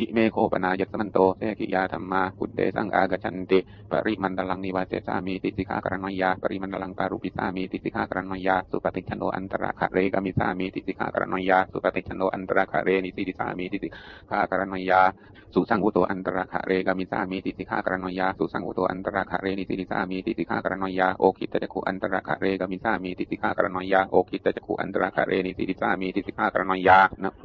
อิเมโคปนายสมันโตเสกิยาธรรมาพุทเตสังอากชันติปริมันตลังนิวาเสสามีติสิกากรณยาปริมันตลังปารุปิสามีติสิกากรณยาสุปฏิชโนอันตระคะเรกามิสามีติสิกากรณยาสุปฏิชโนอันตระคะเรนิสิติสามีติสิกากรณยาสุสังอุโตอันตระคะเรกามิสามีติสิกากรณยาสุสังอุโตอันตระคะเรนิสิติสามีติสิกากรณยาโอคิตจักขุอันตระคะเรกามิสามีติสิกากรณยาโอคิตจักขุอันตระคะเรนิสิติสามีติสิกากรณยา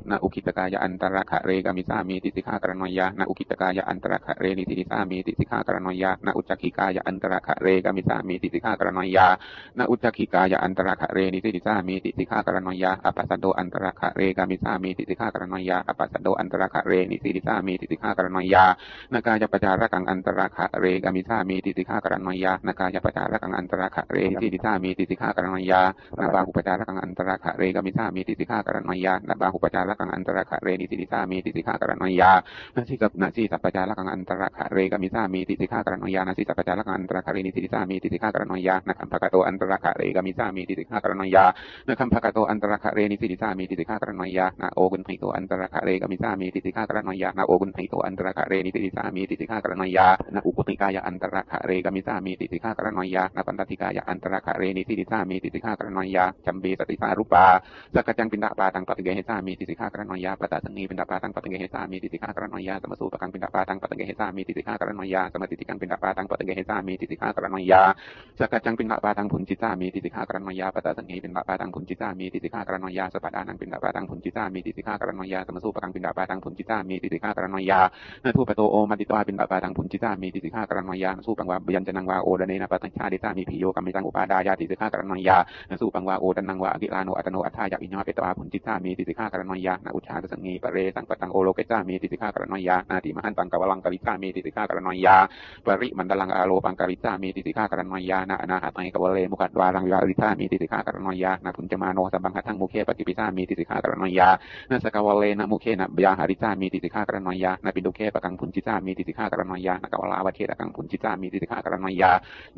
ณอุคิตกายอันตรคะเรกามิสามีติสิกขากรณยะนาอุกิตกายะอันตรคะเรนิติสามีติสิกขากรณยะนาอุจจคิกายะอันตรคะเรกามิสามีติสิกขากรณยะนาอุจจคิกายะอันตรคะเรนิติสามีติสิกขากรณยาอปัสสโดอันตรคะเรกามิสามีติสิกขากรณยาอปัสสโดอันตรคะเรนิติสามีติสิกขากรณยานากายปจารกังอันตรคะเรกามิสามีติสิกขากรณยานากายปจารกังอันตรคะเรนิติสามีติสิกขากรณยานาบาหุปจารกังอันตรคะเรกามิสามีติสิกขากรณยานาบาหุปจารกังอันตรคะเรนิติสามีติสิกขากรณยะานาทิกับนาทิสัพปจาระกังอันตระคะเรกมิสามีติสิกากรณยานาทิสัพปจาระกังอันตระคะเรนิติสามีติสิกากรณยานะคัมภกโตอันตระคะเรกมิสามีติสิกากรณยานะคัมภกโตอันตระคะเรนิติสามีติสิกากรณยานะโอกุนไพโตอันตระคะเรกมิสามีติสิกากรณยานะโอกุนไพโตอันตระคะเรนิติสามีติสิกากรณยานะอุปติกายอันตระคะเรกมิสามีติสิกากรณยานะปันตติกายอันตระคะเรนิติสามีติสิกากรณยาจัมเบสติสารุปาสกจังปินดาปาตังปฏิเกหิสามีติสิกากรณยาปตตสังนีปินดาปาตังปฏิเกหิสามีติสิกากรณอยาสมสูปกังปินดาปาตังปฏิเกหิสามีติสิกากรณอยาสมติติกังปินดาปาตังปฏิเกหิสามีติสิกากรณอยาสักจังปินดาปาตังผุนจิตามีติสิกากรณอยาปตตสังนีปินดาปาตังผุนจิตามีติสิกากรณอยาสปัดานังปินดาปาตังผุนจิตามีติสิกากรณอยาสมสูปกังปินดาปาตังผุนจิตามีติสิกากรณอยานาทูปโตโอมาติตวาปินดาปาตังผุนจิตามีติสิกากรณอยาสู้ปังวายันจนังวาโอดเนนะปตัญชาดิตามีพิโยกัมมิตังอุปาดายาติสิกากรณอยาสู้ปังวาโอดันังวาอกิลาโนอัตโนอัฏฐายาอิญญาเปตวาผุนจิตามีติสิกากรณอยานาอุชาตสังนีปะเรสังปตังโอโลเกจามีติสิกากรณอยานาติมหันตังกวลังกริตาเมติสิกากรณอยาปริมันตลังอาโลปังกริตาเมติสิกากรณอยานาอนาหัตังกวเลมุขัดวารังวิวาริตาเมติสิกากรณอยานาพุนจมาโนสัมบังหัตังมุเคปกิปิตาเมติสิกากรณอยานาสกวเลนะมุเคนะยาหาริตาเมติสิกากรณอยานาปินดุเคปกังพุนจิตาเมติสิกากรณอยานากวลาวเทระกังพุนจิตาเมติสิกากรณอยา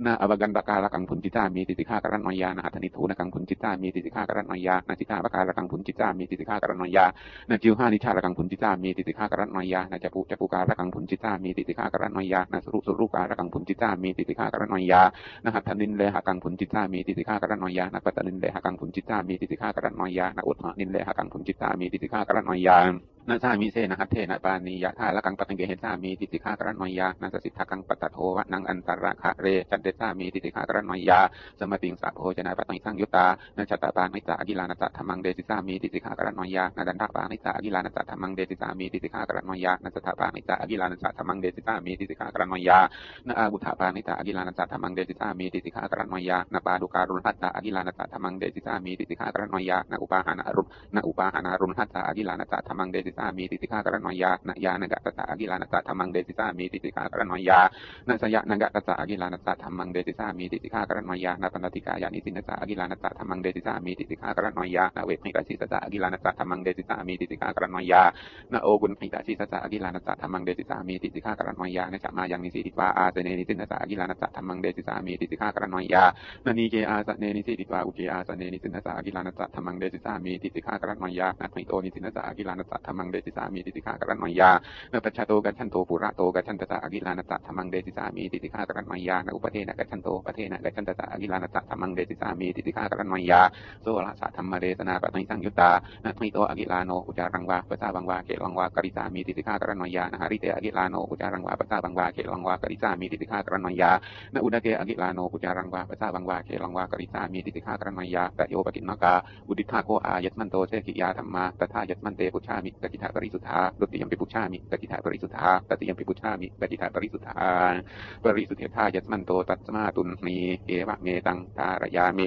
นาอวกันตกาลกังพุนจิตาเมติสิกากรณอยานาอัตนิทูนกังพุนจิตาเมติสิกากรณอยานาจิตาปกาลกังพุนจิตาเมติสิกากรณอยานาจิวห้านิชาลกังพุนจิตาเมติสิกากรณยานะจะปุจัปุการกังผลจิตามีติสิกากรณยานะสรุสรุการกังผลจิตามีติสิกากรณยานะหัตถนินเลหกังผลจิตามีติสิกากรณยานะปัตตนินเลหกังผลจิตามีติสิกากรณยานะอุทธนินเลหกังผลจิตามีติสิกากรณยา นาสามิเสนะหัตเทนะปานียะธาละกังปัตังเกเหสามีติสิกากรณอยานาสสิทธากังปัตตโทวะนังอันตระคะเรจันเดสามีติสิกากรณอยาสมติงสัพโพจนาปัตตังสังยุตานาชตาปานิจาอกิลานัตธรรมังเดสิสามีติสิกากรณอยานาดันทปานิจาอกิลานัตธรรมังเดสิสามีติสิกากรณอยานาสถาปานิจาอกิลานัตธรรมังเดสิสามีติสิกากรณอยานาอาบุถาปานิจาอกิลานัตธรรมังเดสิสามีติสิกากรณอยานาปาดุการุณหัตตาอกิลานัตธรรมังเดสิสามีติสิกากรณอยานาอุปาหานารุณนาอุปาหานารุณหัตตาอกิลานัตธรรมังเดสิสามีติสิกากรณอยานยานกะตตะกิลานัตธรรมังเดสิสามีติสิกากรณอยานาสยะนกะตตะกิลานัตธรรมังเดสิสามีติสิกากรณอยานาปันติกายานิสินตะกิลานัตธรรมังเดสิสามีติสิกากรณอยานาเวทมิกาสิตตะกิลานัตธรรมังเดสิสามีติสิกากรณอยานาโอกุนมิกาสิตตะกิลานัตธรรมังเดสิสามีติสิกากรณอยานาจะมายังนิสิติวาอาเสเนนิสินตะกิลานัตธรรมังเดสิสามีติสิกากรณอยานานีเกอาสเนนิสิติวาอุเกอาสเนนิสินตะกิลานัตธรรมังเดสิสามีติสิกากรณอยานาภิโตนิสินตะกิลานัตธรรมมังเดสิสามีติสิกากรัตมัยานาปัจจโตกัจฉันโตปุระโตกัจฉันตตะอกิลานตะธรรมังเดติสามีติติฆากรณมยานะอุปเทนะกัจฉันโตปเทนะกัจฉันตตะอกิลานตะธรรมังเดติสามีติติฆากรณมยาโซละสะธรรมเดสนาปะมิสังยุตตานะมิโตอกิลานโนอุจารังวาปะซาบังวาเกลังวากริสามีติติฆากรณมยานะหาริเตอกิลานโนอุจารังวาปะซาบังวาเกลังวากริสามีติติฆากรณมยานะอุดเกอกิลานโนอุจารังวาปะซาบังวาเกลังวากริสามีติติฆากรณมยาตะโยปกินนกาอุดิธาโกอายัตมันโตเสกิยาธรรมาตถายัตมันเตปุชามิตกิทาปริสุทธาตติยมปิปุชามิตกิทาปริสุทธาตติยมปิปุชามิปฏิทาปริสุทธาปริสุทธายัตมันโตตัสมาตุนมีเอวะเมตังทารยามิ